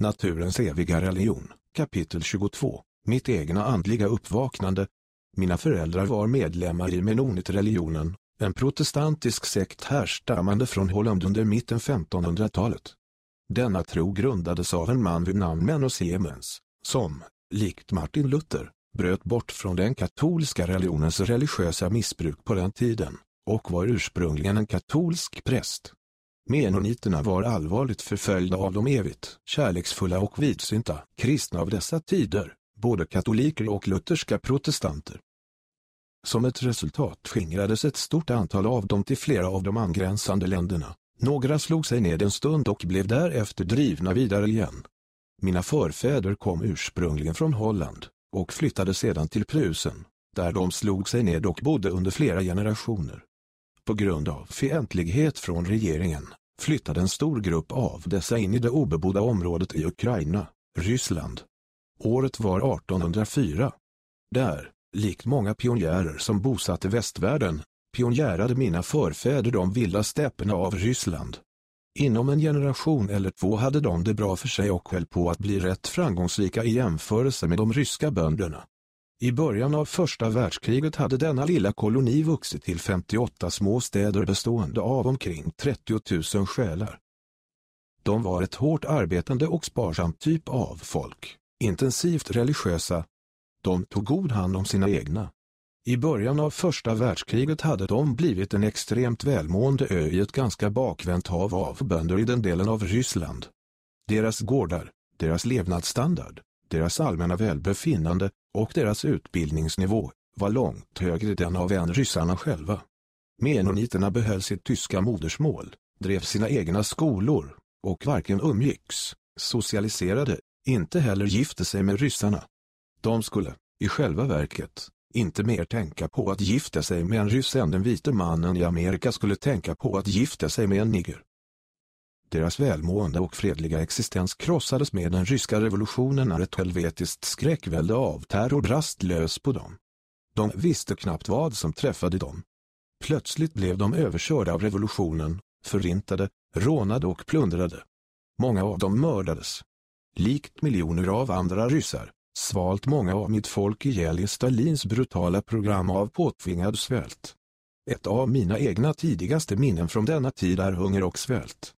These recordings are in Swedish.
Naturens eviga religion, kapitel 22, mitt egna andliga uppvaknande. Mina föräldrar var medlemmar i Menonit-religionen, en protestantisk sekt härstammande från Holland under mitten 1500-talet. Denna tro grundades av en man vid namn Menno Siemens, som, likt Martin Luther, bröt bort från den katolska religionens religiösa missbruk på den tiden, och var ursprungligen en katolsk präst. Menoniterna var allvarligt förföljda av de evigt kärleksfulla och vidsynta kristna av dessa tider, både katoliker och lutherska protestanter. Som ett resultat skingrades ett stort antal av dem till flera av de angränsande länderna. Några slog sig ned en stund och blev därefter drivna vidare igen. Mina förfäder kom ursprungligen från Holland och flyttade sedan till Prusen, där de slog sig ned och bodde under flera generationer. På grund av fientlighet från regeringen flyttade en stor grupp av dessa in i det obebodda området i Ukraina, Ryssland. Året var 1804. Där, likt många pionjärer som bosatte västvärlden, pionjärade mina förfäder de vilda stäpperna av Ryssland. Inom en generation eller två hade de det bra för sig och höll på att bli rätt framgångsrika i jämförelse med de ryska bönderna. I början av första världskriget hade denna lilla koloni vuxit till 58 små städer bestående av omkring 30 000 själar. De var ett hårt arbetande och sparsamt typ av folk, intensivt religiösa. De tog god hand om sina egna. I början av första världskriget hade de blivit en extremt välmående ö i ett ganska bakvänt hav av bönder i den delen av Ryssland. Deras gårdar, deras levnadsstandard, deras allmänna välbefinnande och deras utbildningsnivå var långt högre den av än ryssarna själva. Menoniterna behöll sitt tyska modersmål, drev sina egna skolor och varken umgicks, socialiserade, inte heller gifte sig med ryssarna. De skulle, i själva verket, inte mer tänka på att gifta sig med en ryss än den vite mannen i Amerika skulle tänka på att gifta sig med en nigger. Deras välmående och fredliga existens krossades med den ryska revolutionen när ett helvetiskt skräckvälde av terror brast lös på dem. De visste knappt vad som träffade dem. Plötsligt blev de överkörda av revolutionen, förintade, rånade och plundrade. Många av dem mördades. Likt miljoner av andra ryssar, svalt många av mitt folk ihjäl i Stalins brutala program av påtvingad svält. Ett av mina egna tidigaste minnen från denna tid är hunger och svält.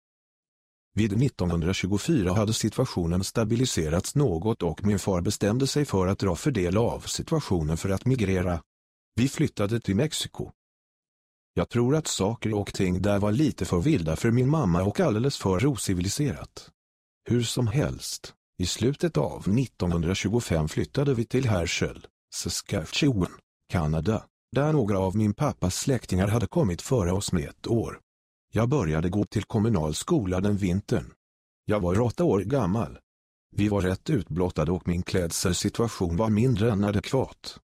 Vid 1924 hade situationen stabiliserats något och min far bestämde sig för att dra fördel av situationen för att migrera. Vi flyttade till Mexiko. Jag tror att saker och ting där var lite för vilda för min mamma och alldeles för ociviliserat. Hur som helst, i slutet av 1925 flyttade vi till Herschel, Saskatchewan, Kanada, där några av min pappas släktingar hade kommit före oss med ett år. Jag började gå till kommunal skola den vintern. Jag var åtta år gammal. Vi var rätt utblottade och min klädselsituation var mindre än adekvat.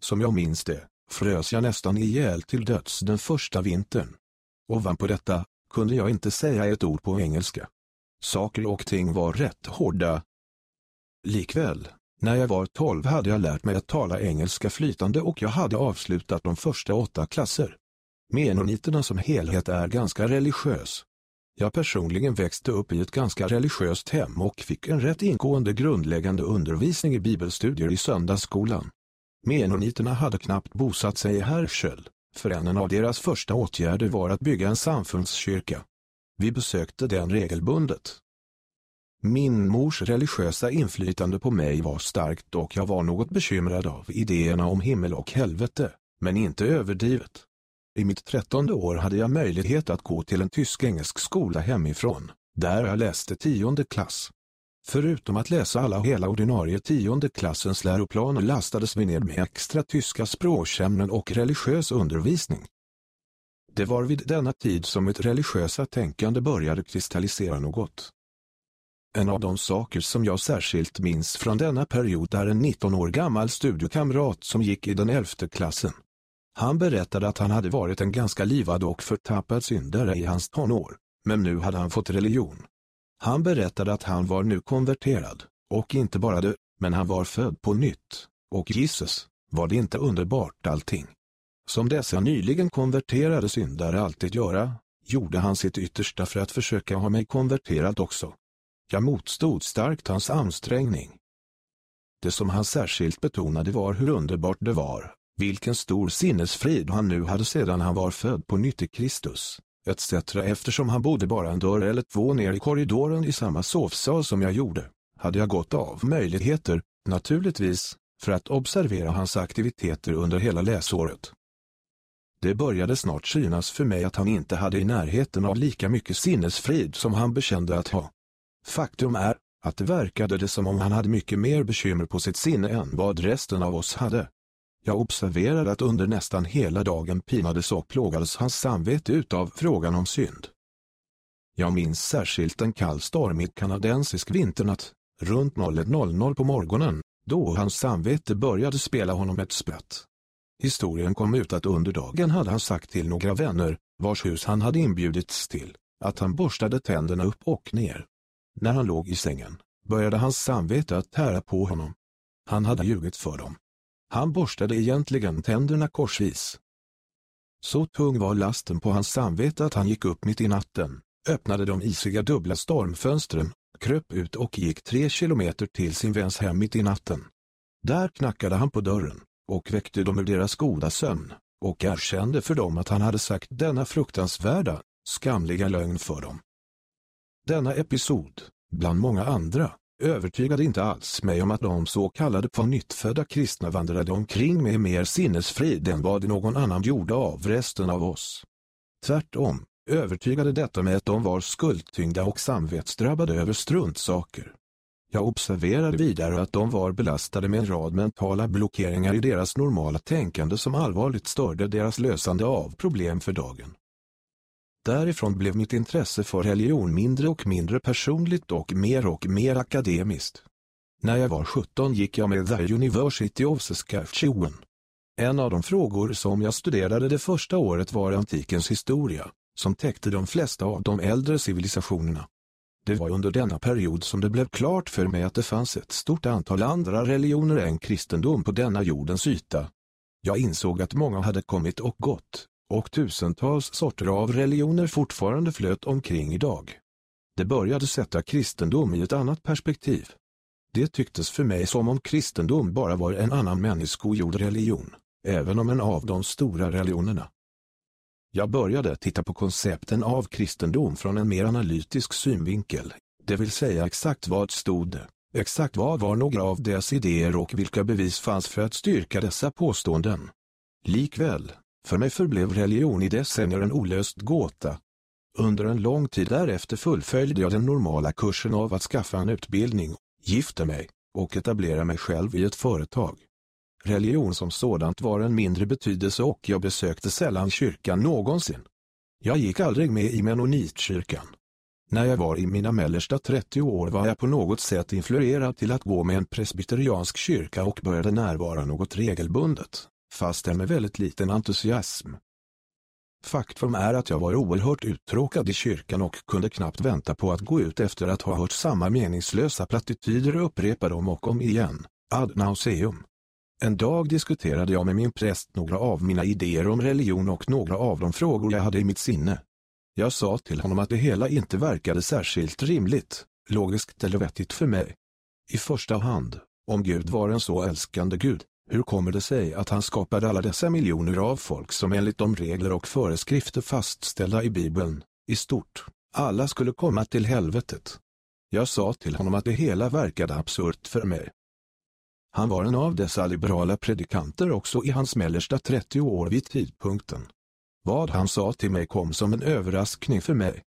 Som jag minns det, frös jag nästan ihjäl till döds den första vintern. Ovanpå detta, kunde jag inte säga ett ord på engelska. Saker och ting var rätt hårda. Likväl, när jag var tolv hade jag lärt mig att tala engelska flytande och jag hade avslutat de första åtta klasser. Menoniterna som helhet är ganska religiös. Jag personligen växte upp i ett ganska religiöst hem och fick en rätt ingående grundläggande undervisning i bibelstudier i söndagsskolan. Menoniterna hade knappt bosatt sig i Herschel, för en av deras första åtgärder var att bygga en samfundskyrka. Vi besökte den regelbundet. Min mors religiösa inflytande på mig var starkt och jag var något bekymrad av idéerna om himmel och helvete, men inte överdrivet. I mitt trettonde år hade jag möjlighet att gå till en tysk-engelsk skola hemifrån, där jag läste tionde klass. Förutom att läsa alla hela ordinarie tionde klassens läroplaner lastades vi ner med extra tyska språkämnen och religiös undervisning. Det var vid denna tid som mitt religiösa tänkande började kristallisera något. En av de saker som jag särskilt minns från denna period är en 19 år gammal studiekamrat som gick i den elfte klassen. Han berättade att han hade varit en ganska livad och förtappad syndare i hans tonår, men nu hade han fått religion. Han berättade att han var nu konverterad, och inte bara det, men han var född på nytt, och Jesus, var det inte underbart allting? Som dessa nyligen konverterade syndare alltid göra, gjorde han sitt yttersta för att försöka ha mig konverterad också. Jag motstod starkt hans ansträngning. Det som han särskilt betonade var hur underbart det var, vilken stor sinnesfrid han nu hade sedan han var född på nytt i Kristus, etc. Eftersom han bodde bara en dörr eller två ner i korridoren i samma sovsal som jag gjorde, hade jag gått av möjligheter, naturligtvis, för att observera hans aktiviteter under hela läsåret. Det började snart synas för mig att han inte hade i närheten av lika mycket sinnesfrid som han bekände att ha. Faktum är, att det verkade det som om han hade mycket mer bekymmer på sitt sinne än vad resten av oss hade. Jag observerade att under nästan hela dagen pinades och plågades hans samvete utav frågan om synd. Jag minns särskilt en kall stormig kanadensisk vinternatt, runt 01.00 på morgonen, då hans samvete började spela honom ett spött. Historien kom ut att under dagen hade han sagt till några vänner, vars hus han hade inbjudits till, att han borstade tänderna upp och ner. När han låg i sängen, började hans samvete att tära på honom. Han hade ljugit för dem. Han borstade egentligen tänderna korsvis. Så tung var lasten på hans samvete att han gick upp mitt i natten, öppnade de isiga dubbla stormfönstren, kröp ut och gick tre kilometer till sin väns hem mitt i natten. Där knackade han på dörren, och väckte dem ur deras goda sömn, och erkände för dem att han hade sagt denna fruktansvärda, skamliga lögn för dem. Denna episod, bland många andra, övertygade inte alls mig om att de så kallade pånyttfödda kristna vandrade omkring med mer sinnesfrid än vad någon annan gjorde av resten av oss. Tvärtom, övertygade detta mig att de var skuldtyngda och samvetsdrabbade över struntsaker. Jag observerade vidare att de var belastade med en rad mentala blockeringar i deras normala tänkande som allvarligt störde deras lösande av problem för dagen. Därifrån blev mitt intresse för religion mindre och mindre personligt och mer och mer akademiskt. När jag var 17 gick jag med The University of Saskatchewan. En av de frågor som jag studerade det första året var antikens historia, som täckte de flesta av de äldre civilisationerna. Det var under denna period som det blev klart för mig att det fanns ett stort antal andra religioner än kristendom på denna jordens yta. Jag insåg att många hade kommit och gått, och tusentals sorter av religioner fortfarande flöt omkring idag. Det började sätta kristendom i ett annat perspektiv. Det tycktes för mig som om kristendom bara var en annan människogjord religion, även om en av de stora religionerna. Jag började titta på koncepten av kristendom från en mer analytisk synvinkel, det vill säga exakt vad stod det, exakt vad var några av dess idéer och vilka bevis fanns för att styrka dessa påståenden. Likväl, för mig förblev religion i decennier en olöst gåta. Under en lång tid därefter fullföljde jag den normala kursen av att skaffa en utbildning, gifta mig och etablera mig själv i ett företag. Religion som sådant var en mindre betydelse och jag besökte sällan kyrkan någonsin. Jag gick aldrig med i menonitkyrkan. När jag var i mina mellersta 30 år var jag på något sätt influerad till att gå med en presbyteriansk kyrka och började närvara något regelbundet fastän med väldigt liten entusiasm. Faktum är att jag var oerhört uttråkad i kyrkan och kunde knappt vänta på att gå ut efter att ha hört samma meningslösa plattityder upprepa dem och om igen, ad nauseum. En dag diskuterade jag med min präst några av mina idéer om religion och några av de frågor jag hade i mitt sinne. Jag sa till honom att det hela inte verkade särskilt rimligt, logiskt eller vettigt för mig. I första hand, om Gud var en så älskande Gud, hur kommer det sig att han skapade alla dessa miljoner av folk som enligt de regler och föreskrifter fastställda i Bibeln, i stort, alla skulle komma till helvetet? Jag sa till honom att det hela verkade absurt för mig. Han var en av dessa liberala predikanter också i hans mellersta 30 år vid tidpunkten. Vad han sa till mig kom som en överraskning för mig.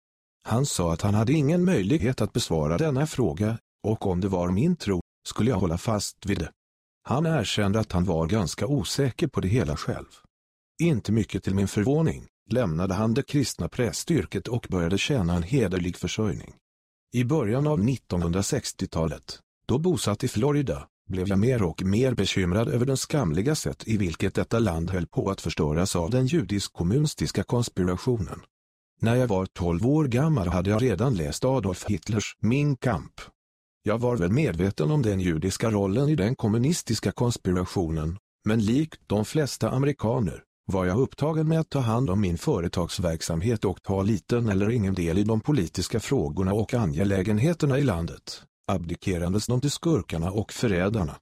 Han sa att han hade ingen möjlighet att besvara denna fråga, och om det var min tro, skulle jag hålla fast vid det. Han erkände att han var ganska osäker på det hela själv. Inte mycket till min förvåning lämnade han det kristna prästyrket och började tjäna en hederlig försörjning. I början av 1960-talet, då bosatt i Florida, blev jag mer och mer bekymrad över den skamliga sätt i vilket detta land höll på att förstöras av den judisk-kommunistiska konspirationen. När jag var 12 år gammal hade jag redan läst Adolf Hitlers Min Kamp jag var väl medveten om den judiska rollen i den kommunistiska konspirationen, men likt de flesta amerikaner var jag upptagen med att ta hand om min företagsverksamhet och ta liten eller ingen del i de politiska frågorna och angelägenheterna i landet, abdikerandes de till skurkarna och förrädarna.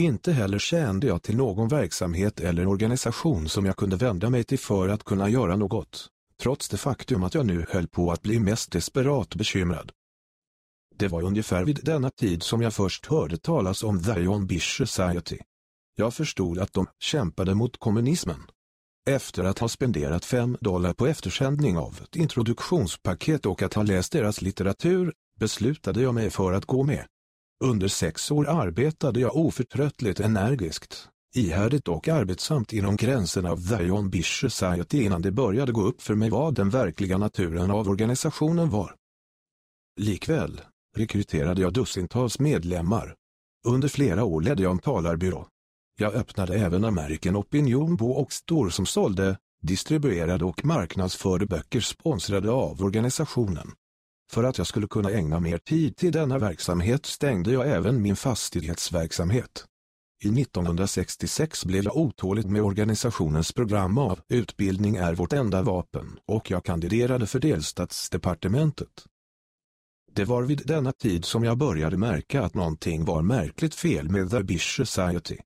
Inte heller kände jag till någon verksamhet eller organisation som jag kunde vända mig till för att kunna göra något, trots det faktum att jag nu höll på att bli mest desperat bekymrad. Det var ungefär vid denna tid som jag först hörde talas om The John Bish Society. Jag förstod att de kämpade mot kommunismen. Efter att ha spenderat fem dollar på eftersändning av ett introduktionspaket och att ha läst deras litteratur, beslutade jag mig för att gå med. Under sex år arbetade jag oförtröttligt energiskt, ihärdigt och arbetsamt inom gränserna av The John Bish Society innan det började gå upp för mig vad den verkliga naturen av organisationen var. Likväl rekryterade jag dussintals medlemmar. Under flera år ledde jag en talarbyrå. Jag öppnade även American Opinion på och stor som sålde, distribuerade och marknadsförde böcker sponsrade av organisationen. För att jag skulle kunna ägna mer tid till denna verksamhet stängde jag även min fastighetsverksamhet. I 1966 blev jag otåligt med organisationens program av Utbildning är vårt enda vapen och jag kandiderade för delstatsdepartementet. Det var vid denna tid som jag började märka att någonting var märkligt fel med The Bish Society.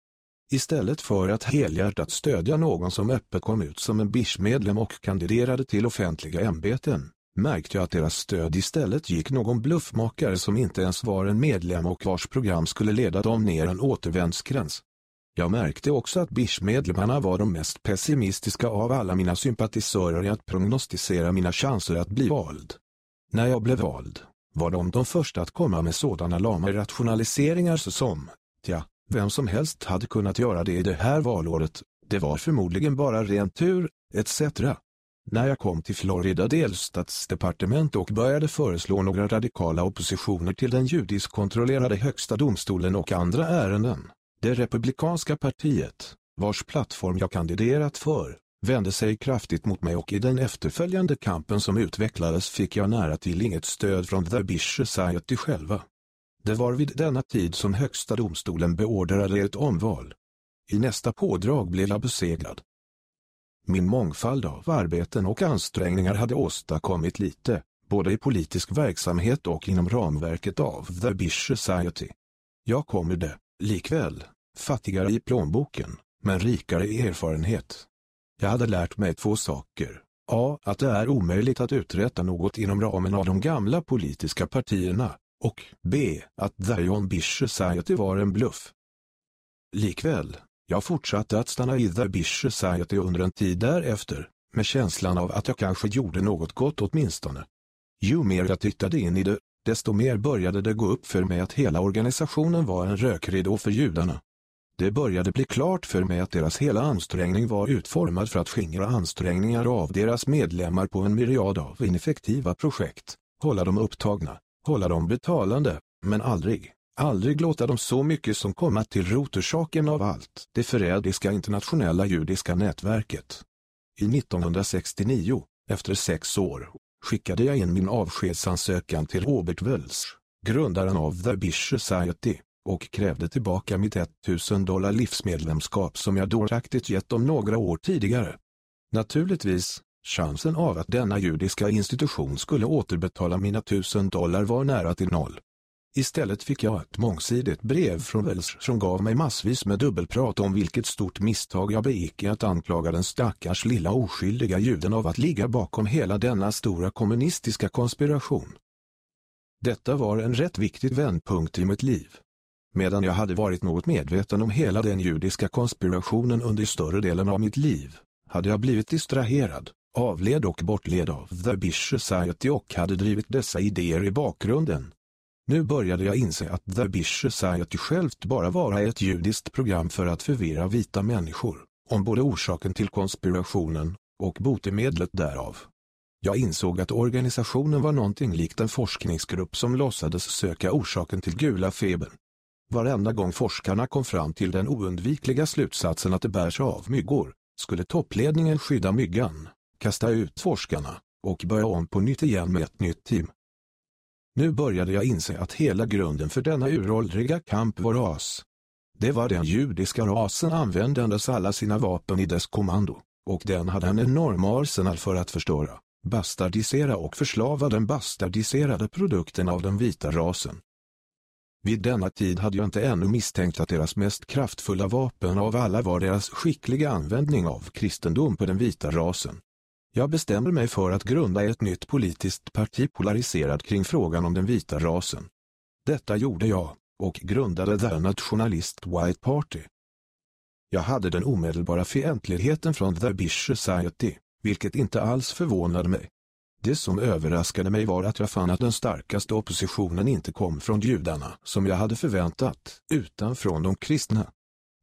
Istället för att helhjärtat stödja någon som öppet kom ut som en Bish-medlem och kandiderade till offentliga ämbeten, märkte jag att deras stöd istället gick någon bluffmakare som inte ens var en medlem och vars program skulle leda dem ner en återvändsgräns. Jag märkte också att Bish-medlemmarna var de mest pessimistiska av alla mina sympatisörer i att prognostisera mina chanser att bli vald. När jag blev vald, var de de första att komma med sådana lama rationaliseringar som, ja, vem som helst hade kunnat göra det i det här valåret, det var förmodligen bara ren tur, etc. När jag kom till Florida delstatsdepartement och började föreslå några radikala oppositioner till den judisk kontrollerade högsta domstolen och andra ärenden, det republikanska partiet, vars plattform jag kandiderat för, vände sig kraftigt mot mig och i den efterföljande kampen som utvecklades fick jag nära till inget stöd från The Bish Society själva. Det var vid denna tid som högsta domstolen beordrade ett omval. I nästa pådrag blev jag beseglad. Min mångfald av arbeten och ansträngningar hade åstadkommit lite, både i politisk verksamhet och inom ramverket av The Bish Society. Jag kom ur det, likväl, fattigare i plånboken, men rikare i erfarenhet. Jag hade lärt mig två saker. A. Att det är omöjligt att uträtta något inom ramen av de gamla politiska partierna. Och B. Att The John Bish Society var en bluff. Likväl, jag fortsatte att stanna i The Bish Society under en tid därefter, med känslan av att jag kanske gjorde något gott åtminstone. Ju mer jag tittade in i det, desto mer började det gå upp för mig att hela organisationen var en rökridå för judarna. Det började bli klart för mig att deras hela ansträngning var utformad för att skingra ansträngningar av deras medlemmar på en myriad av ineffektiva projekt, hålla dem upptagna, hålla dem betalande, men aldrig, aldrig låta dem så mycket som komma till rotorsaken av allt, det förrädiska internationella judiska nätverket. I 1969, efter sex år, skickade jag in min avskedsansökan till Robert Wells, grundaren av The Bish Society, och krävde tillbaka mitt 1000 dollar livsmedlemskap som jag dåraktigt gett dem några år tidigare. Naturligtvis, chansen av att denna judiska institution skulle återbetala mina 1000 dollar var nära till noll. Istället fick jag ett mångsidigt brev från Wells som gav mig massvis med dubbelprat om vilket stort misstag jag begick i att anklaga den stackars lilla oskyldiga juden av att ligga bakom hela denna stora kommunistiska konspiration. Detta var en rätt viktig vändpunkt i mitt liv. Medan jag hade varit något medveten om hela den judiska konspirationen under större delen av mitt liv, hade jag blivit distraherad, avled och bortled av The Bish Society och hade drivit dessa idéer i bakgrunden. Nu började jag inse att The Bish Society självt bara var ett judiskt program för att förvirra vita människor, om både orsaken till konspirationen och botemedlet därav. Jag insåg att organisationen var någonting likt en forskningsgrupp som låtsades söka orsaken till gula febern. Varenda gång forskarna kom fram till den oundvikliga slutsatsen att det bärs av myggor, skulle toppledningen skydda myggan, kasta ut forskarna och börja om på nytt igen med ett nytt team. Nu började jag inse att hela grunden för denna uråldriga kamp var ras. Det var den judiska rasen användandes alla sina vapen i dess kommando, och den hade en enorm arsenal för att förstöra, bastardisera och förslava den bastardiserade produkten av den vita rasen. Vid denna tid hade jag inte ännu misstänkt att deras mest kraftfulla vapen av alla var deras skickliga användning av kristendom på den vita rasen. Jag bestämde mig för att grunda ett nytt politiskt parti polariserat kring frågan om den vita rasen. Detta gjorde jag, och grundade The Nationalist White Party. Jag hade den omedelbara fientligheten från The Bish Society, vilket inte alls förvånade mig. Det som överraskade mig var att jag fann att den starkaste oppositionen inte kom från judarna, som jag hade förväntat, utan från de kristna.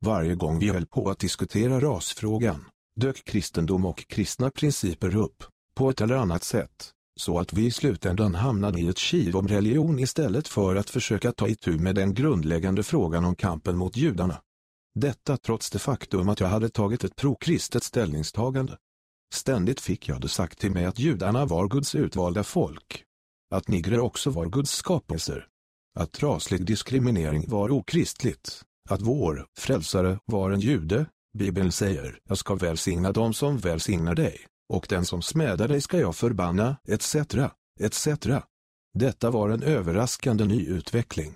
Varje gång vi höll på att diskutera rasfrågan, dök kristendom och kristna principer upp, på ett eller annat sätt, så att vi i slutändan hamnade i ett kiv om religion istället för att försöka ta itu med den grundläggande frågan om kampen mot judarna. Detta trots det faktum att jag hade tagit ett prokristet ställningstagande. Ständigt fick jag det sagt till mig att judarna var Guds utvalda folk. Att nigrer också var Guds skapelser. Att raslig diskriminering var okristligt. Att vår frälsare var en jude. Bibeln säger, jag ska välsigna dem som välsignar dig, och den som smädar dig ska jag förbanna, etc., etc. Detta var en överraskande ny utveckling.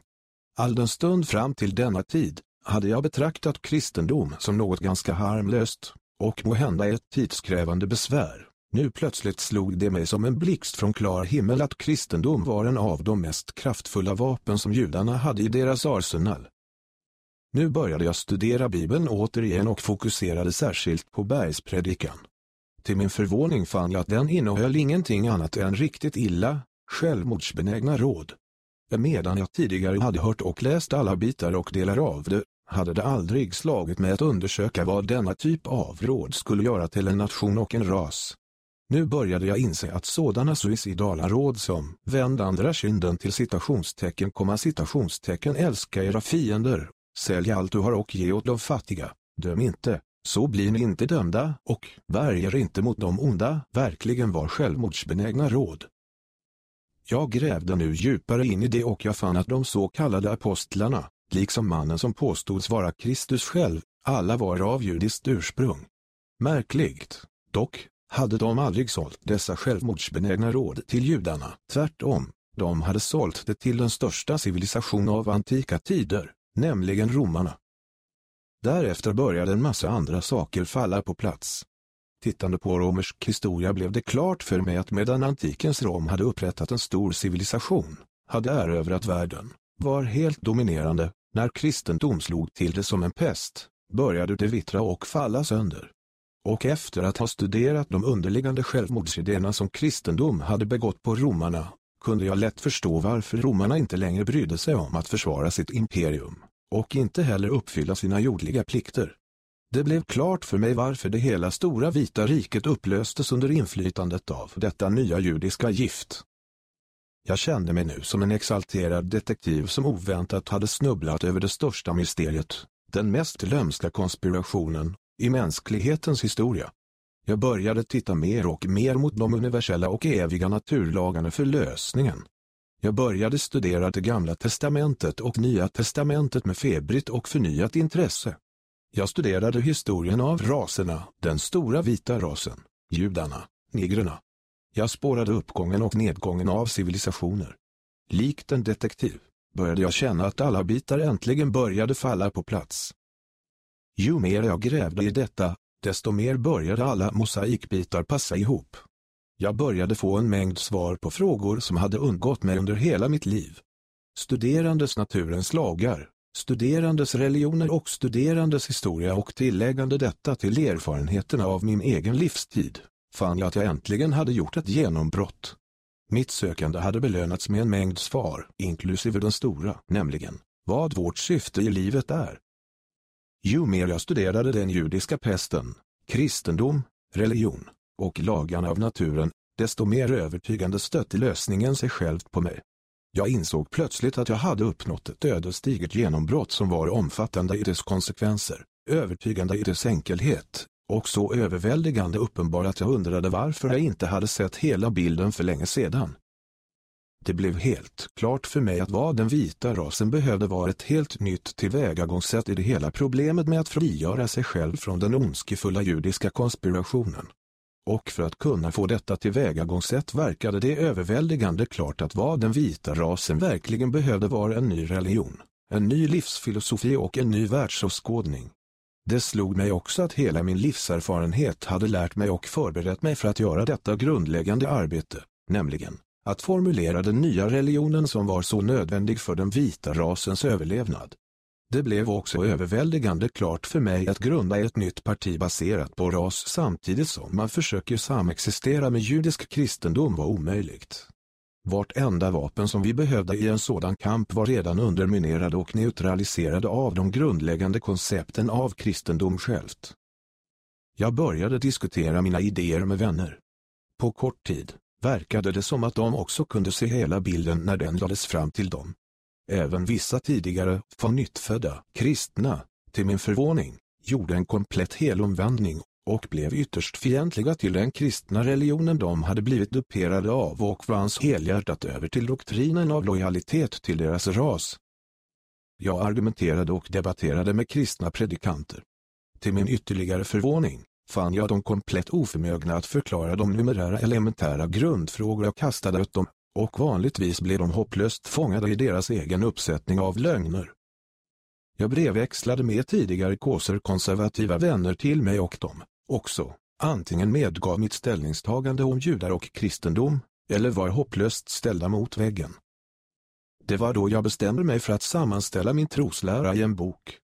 All den stund fram till denna tid hade jag betraktat kristendom som något ganska harmlöst, och måhända ett tidskrävande besvär. Nu plötsligt slog det mig som en blixt från klar himmel att kristendom var en av de mest kraftfulla vapen som judarna hade i deras arsenal. Nu började jag studera Bibeln återigen och fokuserade särskilt på bergspredikan. Till min förvåning fann jag att den innehöll ingenting annat än riktigt illa, självmordsbenägna råd. Medan jag tidigare hade hört och läst alla bitar och delar av det, hade det aldrig slagit mig att undersöka vad denna typ av råd skulle göra till en nation och en ras. Nu började jag inse att sådana suicidala råd som vänd andra kinden till citationstecken komma citationstecken älska era fiender, sälj allt du har och ge åt de fattiga, döm inte, så blir ni inte dömda och värjer inte mot de onda verkligen var självmordsbenägna råd. Jag grävde nu djupare in i det och jag fann att de så kallade apostlarna, liksom mannen som påstods vara Kristus själv, alla var av judiskt ursprung. Märkligt, dock, hade de aldrig sålt dessa självmordsbenägna råd till judarna, tvärtom, de hade sålt det till den största civilisation av antika tider, nämligen romarna. Därefter började en massa andra saker falla på plats. Tittande på romersk historia blev det klart för mig att medan antikens Rom hade upprättat en stor civilisation, hade erövrat världen, var helt dominerande, när kristendom slog till det som en pest, började det vittra och falla sönder. Och efter att ha studerat de underliggande självmordsidéerna som kristendom hade begått på romarna, kunde jag lätt förstå varför romarna inte längre brydde sig om att försvara sitt imperium, och inte heller uppfylla sina jordliga plikter. Det blev klart för mig varför det hela stora vita riket upplöstes under inflytandet av detta nya judiska gift. Jag kände mig nu som en exalterad detektiv som oväntat hade snubblat över det största mysteriet, den mest lömska konspirationen, i mänsklighetens historia. Jag började titta mer och mer mot de universella och eviga naturlagarna för lösningen. Jag började studera det gamla testamentet och nya testamentet med febrigt och förnyat intresse. Jag studerade historien av raserna, den stora vita rasen, judarna, negrerna, jag spårade uppgången och nedgången av civilisationer. Likt en detektiv började jag känna att alla bitar äntligen började falla på plats. Ju mer jag grävde i detta, desto mer började alla mosaikbitar passa ihop. Jag började få en mängd svar på frågor som hade undgått mig under hela mitt liv. Studerandes naturens lagar, studerandes religioner och studerandes historia och tilläggande detta till erfarenheterna av min egen livstid fann jag att jag äntligen hade gjort ett genombrott. Mitt sökande hade belönats med en mängd svar, inklusive den stora, nämligen, vad vårt syfte i livet är. Ju mer jag studerade den judiska pesten, kristendom, religion och lagarna av naturen, desto mer övertygande stötte lösningen sig självt på mig. Jag insåg plötsligt att jag hade uppnått ett ödesdigert genombrott som var omfattande i dess konsekvenser, övertygande i dess enkelhet, och så överväldigande uppenbar att jag undrade varför jag inte hade sett hela bilden för länge sedan. Det blev helt klart för mig att vad den vita rasen behövde var ett helt nytt tillvägagångssätt i det hela problemet med att frigöra sig själv från den ondskefulla judiska konspirationen. Och för att kunna få detta tillvägagångssätt verkade det överväldigande klart att vad den vita rasen verkligen behövde var en ny religion, en ny livsfilosofi och en ny världsåskådning. Det slog mig också att hela min livserfarenhet hade lärt mig och förberett mig för att göra detta grundläggande arbete, nämligen att formulera den nya religionen som var så nödvändig för den vita rasens överlevnad. Det blev också överväldigande klart för mig att grunda ett nytt parti baserat på ras samtidigt som man försöker samexistera med judisk kristendom var omöjligt. Vart enda vapen som vi behövde i en sådan kamp var redan underminerade och neutraliserade av de grundläggande koncepten av kristendom självt. Jag började diskutera mina idéer med vänner. På kort tid verkade det som att de också kunde se hela bilden när den lades fram till dem. Även vissa tidigare, från nyttfödda, kristna, till min förvåning, gjorde en komplett helomvändning och blev ytterst fientliga till den kristna religionen de hade blivit duperade av och vanns helhjärtat över till doktrinen av lojalitet till deras ras. Jag argumenterade och debatterade med kristna predikanter. Till min ytterligare förvåning fann jag dem komplett oförmögna att förklara de numerära elementära grundfrågor jag kastade åt dem, och vanligtvis blev de hopplöst fångade i deras egen uppsättning av lögner. Jag brevväxlade med tidigare kåser konservativa vänner till mig och dem, också, antingen medgav mitt ställningstagande om judar och kristendom, eller var hopplöst ställda mot väggen. Det var då jag bestämde mig för att sammanställa min troslära i en bok.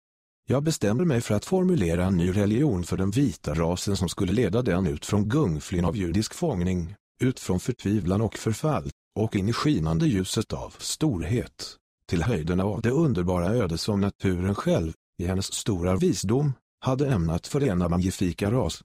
Jag bestämde mig för att formulera en ny religion för den vita rasen som skulle leda den ut från gungflyn av judisk fångning, ut från förtvivlan och förfall, och in i skinande ljuset av storhet, till höjderna av det underbara öde som naturen själv, i hennes stora visdom, hade ämnat förena magnifika ras.